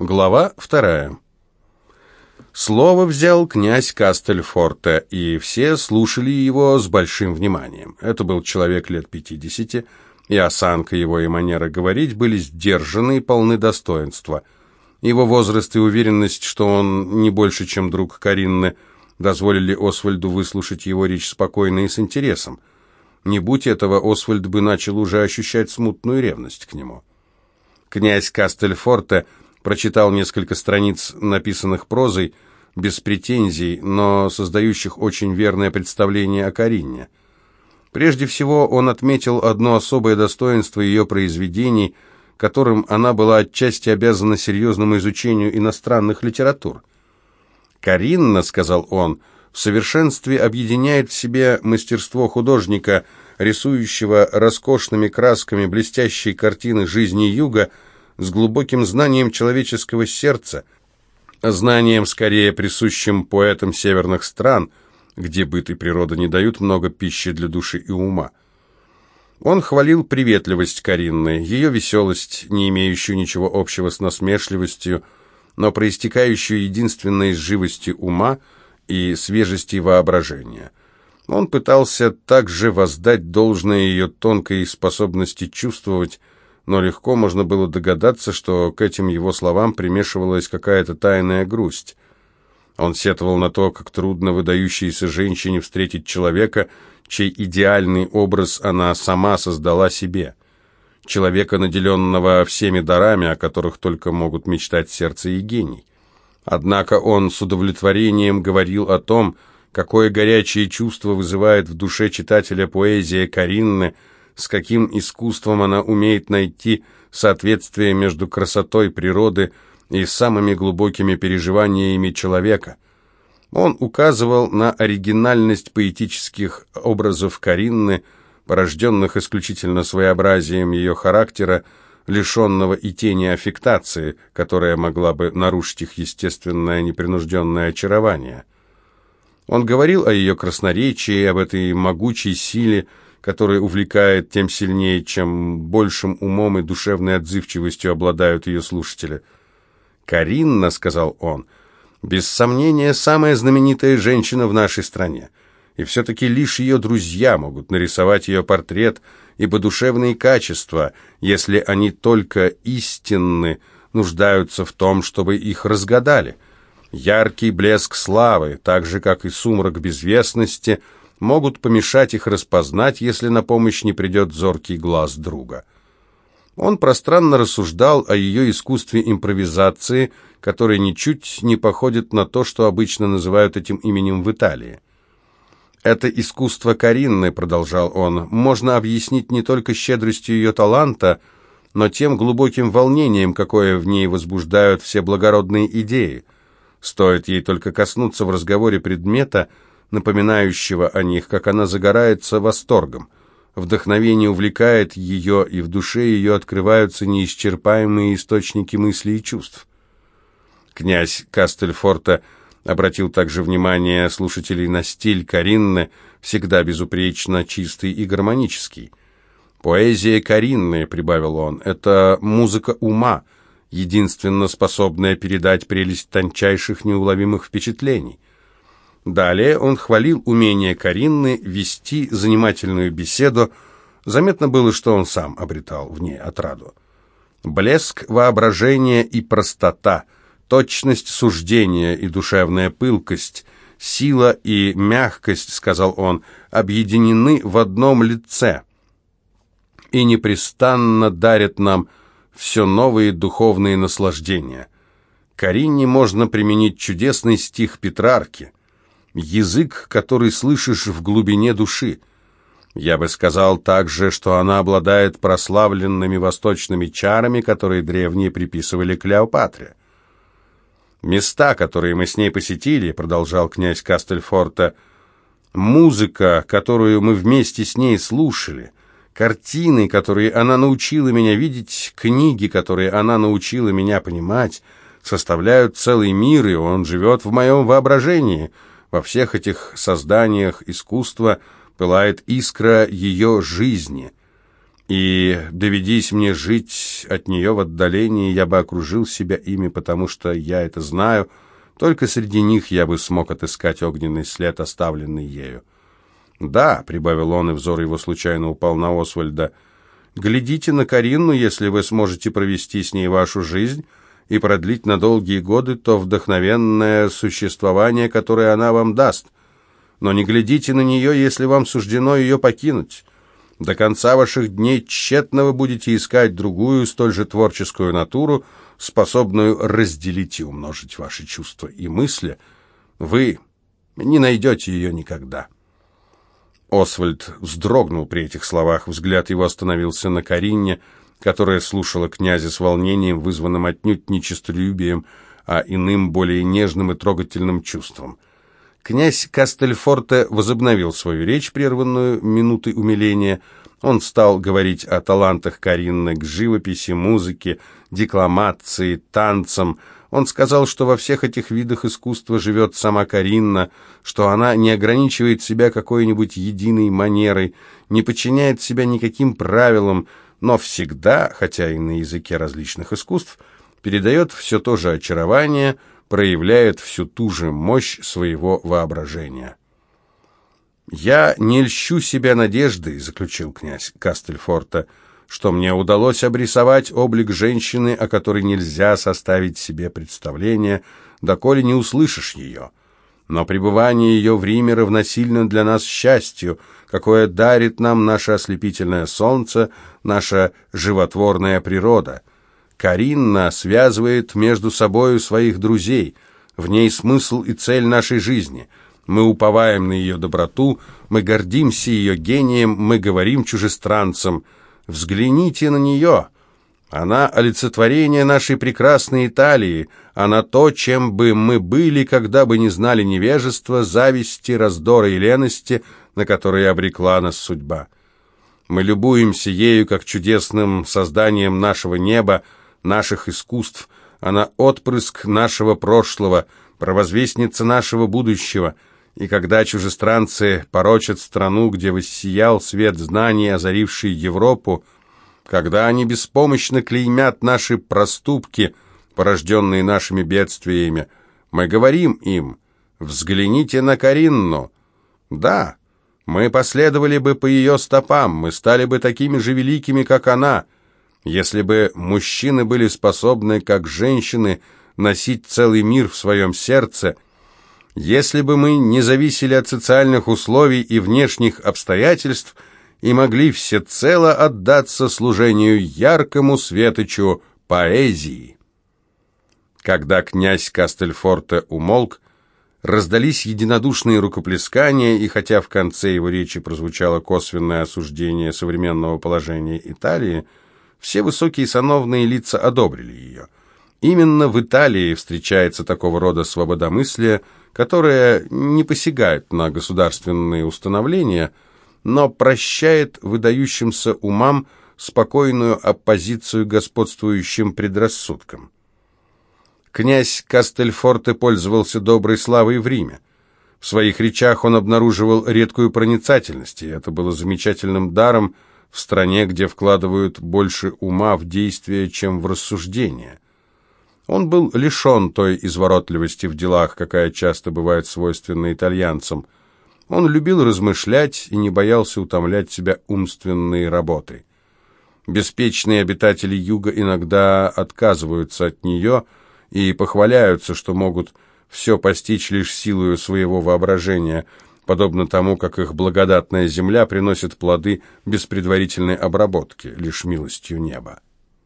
Глава вторая. Слово взял князь Кастельфорте, и все слушали его с большим вниманием. Это был человек лет пятидесяти, и осанка его и манера говорить были сдержаны и полны достоинства. Его возраст и уверенность, что он не больше, чем друг Каринны, дозволили Освальду выслушать его речь спокойно и с интересом. Не будь этого, Освальд бы начал уже ощущать смутную ревность к нему. Князь Кастельфорте – прочитал несколько страниц, написанных прозой, без претензий, но создающих очень верное представление о Карине. Прежде всего он отметил одно особое достоинство ее произведений, которым она была отчасти обязана серьезному изучению иностранных литератур. «Каринна», — сказал он, — «в совершенстве объединяет в себе мастерство художника, рисующего роскошными красками блестящие картины жизни Юга, — с глубоким знанием человеческого сердца, знанием, скорее присущим поэтам северных стран, где быт и природа не дают много пищи для души и ума. Он хвалил приветливость Каринны, ее веселость, не имеющую ничего общего с насмешливостью, но проистекающую единственной живости ума и свежести воображения. Он пытался также воздать должное ее тонкой способности чувствовать, но легко можно было догадаться, что к этим его словам примешивалась какая-то тайная грусть. Он сетовал на то, как трудно выдающейся женщине встретить человека, чей идеальный образ она сама создала себе. Человека, наделенного всеми дарами, о которых только могут мечтать сердце и гений. Однако он с удовлетворением говорил о том, какое горячее чувство вызывает в душе читателя поэзия Каринны, с каким искусством она умеет найти соответствие между красотой природы и самыми глубокими переживаниями человека. Он указывал на оригинальность поэтических образов Каринны, порожденных исключительно своеобразием ее характера, лишенного и тени аффектации, которая могла бы нарушить их естественное непринужденное очарование. Он говорил о ее красноречии, об этой могучей силе, который увлекает тем сильнее, чем большим умом и душевной отзывчивостью обладают ее слушатели. «Каринна», — сказал он, — «без сомнения, самая знаменитая женщина в нашей стране, и все-таки лишь ее друзья могут нарисовать ее портрет, ибо душевные качества, если они только истинны, нуждаются в том, чтобы их разгадали. Яркий блеск славы, так же, как и сумрак безвестности — могут помешать их распознать, если на помощь не придет зоркий глаз друга. Он пространно рассуждал о ее искусстве импровизации, которое ничуть не походит на то, что обычно называют этим именем в Италии. «Это искусство Каринны», — продолжал он, — «можно объяснить не только щедростью ее таланта, но тем глубоким волнением, какое в ней возбуждают все благородные идеи. Стоит ей только коснуться в разговоре предмета — напоминающего о них, как она загорается восторгом. Вдохновение увлекает ее, и в душе ее открываются неисчерпаемые источники мыслей и чувств. Князь Кастельфорта обратил также внимание слушателей на стиль Каринны, всегда безупречно чистый и гармонический. «Поэзия Каринны», — прибавил он, — «это музыка ума, единственно способная передать прелесть тончайших неуловимых впечатлений. Далее он хвалил умение Каринны вести занимательную беседу. Заметно было, что он сам обретал в ней отраду. Блеск воображения и простота, точность суждения и душевная пылкость, сила и мягкость, сказал он, объединены в одном лице и непрестанно дарят нам все новые духовные наслаждения. Карине можно применить чудесный стих Петрарки – язык, который слышишь в глубине души. Я бы сказал также, что она обладает прославленными восточными чарами, которые древние приписывали Клеопатре. «Места, которые мы с ней посетили», — продолжал князь Кастельфорта, — «музыка, которую мы вместе с ней слушали, картины, которые она научила меня видеть, книги, которые она научила меня понимать, составляют целый мир, и он живет в моем воображении». Во всех этих созданиях искусства пылает искра ее жизни. И доведись мне жить от нее в отдалении, я бы окружил себя ими, потому что я это знаю. Только среди них я бы смог отыскать огненный след, оставленный ею. «Да», — прибавил он, и взор его случайно упал на Освальда, — «глядите на Каринну, если вы сможете провести с ней вашу жизнь» и продлить на долгие годы то вдохновенное существование, которое она вам даст. Но не глядите на нее, если вам суждено ее покинуть. До конца ваших дней тщетно вы будете искать другую, столь же творческую натуру, способную разделить и умножить ваши чувства и мысли. Вы не найдете ее никогда». Освальд вздрогнул при этих словах, взгляд его остановился на Каринне, которая слушала князя с волнением, вызванным отнюдь не честолюбием, а иным, более нежным и трогательным чувством. Князь Кастельфорте возобновил свою речь, прерванную минутой умиления. Он стал говорить о талантах Каринны к живописи, музыке, декламации, танцам. Он сказал, что во всех этих видах искусства живет сама Каринна, что она не ограничивает себя какой-нибудь единой манерой, не подчиняет себя никаким правилам, но всегда, хотя и на языке различных искусств, передает все то же очарование, проявляет всю ту же мощь своего воображения. «Я не льщу себя надеждой», — заключил князь Кастельфорта, «что мне удалось обрисовать облик женщины, о которой нельзя составить себе представление, доколе не услышишь ее. Но пребывание ее в Риме равносильно для нас счастью, какое дарит нам наше ослепительное солнце, наша животворная природа. Каринна связывает между собою своих друзей, в ней смысл и цель нашей жизни. Мы уповаем на ее доброту, мы гордимся ее гением, мы говорим чужестранцам, взгляните на нее». Она олицетворение нашей прекрасной Италии, она то, чем бы мы были, когда бы не знали невежества, зависти, раздора и лености, на которые обрекла нас судьба. Мы любуемся ею как чудесным созданием нашего неба, наших искусств. Она отпрыск нашего прошлого, провозвестница нашего будущего. И когда чужестранцы порочат страну, где воссиял свет знаний, озаривший Европу, когда они беспомощно клеймят наши проступки, порожденные нашими бедствиями, мы говорим им, взгляните на Каринну. Да, мы последовали бы по ее стопам, мы стали бы такими же великими, как она, если бы мужчины были способны, как женщины, носить целый мир в своем сердце, если бы мы не зависели от социальных условий и внешних обстоятельств и могли всецело отдаться служению яркому светочу поэзии. Когда князь Кастельфорте умолк, Раздались единодушные рукоплескания, и хотя в конце его речи прозвучало косвенное осуждение современного положения Италии, все высокие сановные лица одобрили ее. Именно в Италии встречается такого рода свободомыслие, которое не посягает на государственные установления, но прощает выдающимся умам спокойную оппозицию господствующим предрассудкам. Князь Кастельфорте пользовался доброй славой в Риме. В своих речах он обнаруживал редкую проницательность, и это было замечательным даром в стране, где вкладывают больше ума в действия, чем в рассуждения. Он был лишен той изворотливости в делах, какая часто бывает свойственна итальянцам. Он любил размышлять и не боялся утомлять себя умственной работой. Беспечные обитатели юга иногда отказываются от нее – и похваляются, что могут все постичь лишь силою своего воображения, подобно тому, как их благодатная земля приносит плоды без предварительной обработки, лишь милостью неба.